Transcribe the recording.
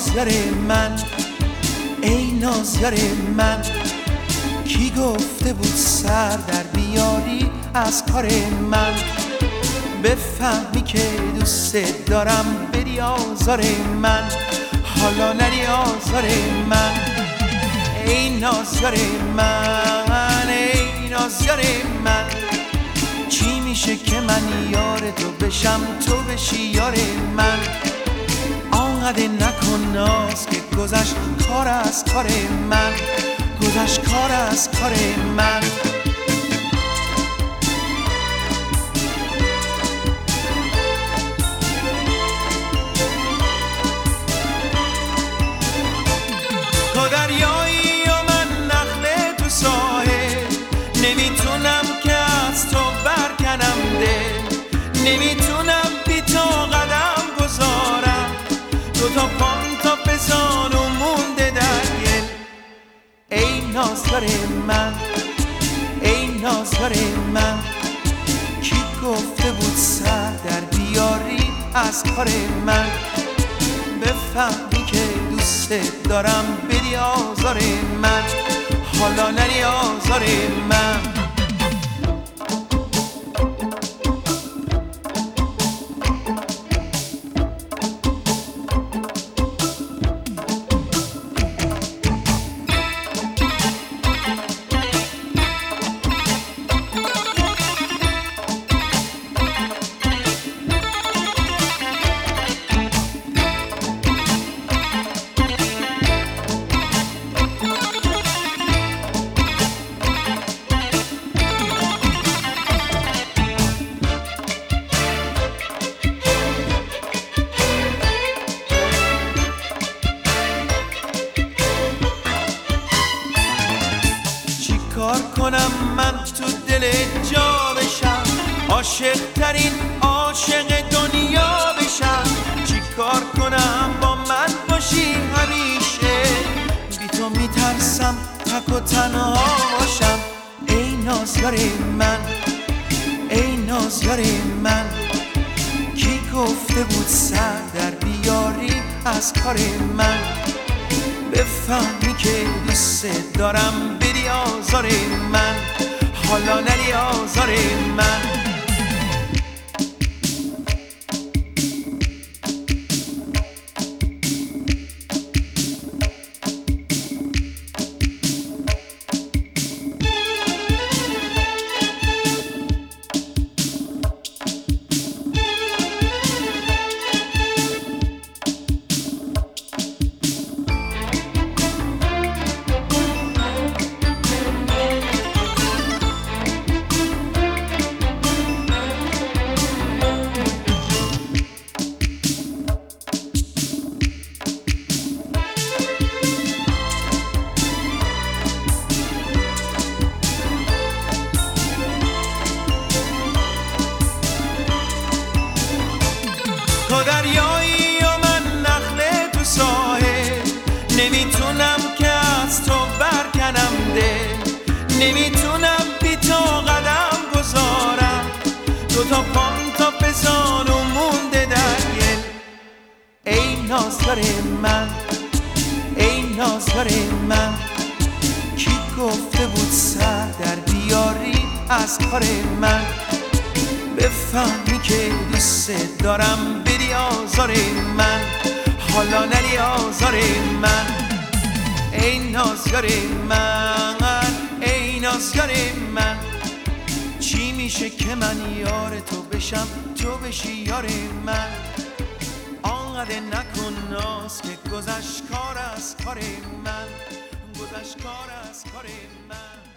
نازیار من ای نازیار من کی گفته بود سر در بیاری از کار من؟ بفهمی که دوست دارم بری آزار من حالا نری آزار من. ای نازیار من ای نازیار من چی میشه که من یار تو بشم؟ تو بشی یار من. آنقدر نکن ناز که گذشت کار از کار من گذشت کار از کار من. نخله تو ساحل نمی‌تونم که از تو برکنم دل. نمی‌تونم تا بزان و مونده در گل. ای نازدار من ای نازدار من کی گفته بود سر در بیاری از کار من؟ بفهمی که دوست دارم بدی آزار من حالا نری آزار من. نازیار من ای نازیار من. کی گفته بود سر در بیاری از کار من؟ بفهمی که دوست دارم بری آزار من. حالا نری آزار من. تو دریایی و من نخله تو ساحل. نمی‌تونم که از تو برکنم دل نمی‌تونم بی تو قدم گذارم. دو تا پام تا بزان و مونده در گل ای نازدار من ای نازدار من. کی گفته بود سر در بیاری از کار من؟ بفهمی که دوست دارم آزار من حالا نری آزار من ای نازیار من ای نازیار من چی میشه که من یار تو بشم؟ تو بشی یار من. آنقدر نکن ناز که گذشت کار از کار من. گذشت کار از کار من.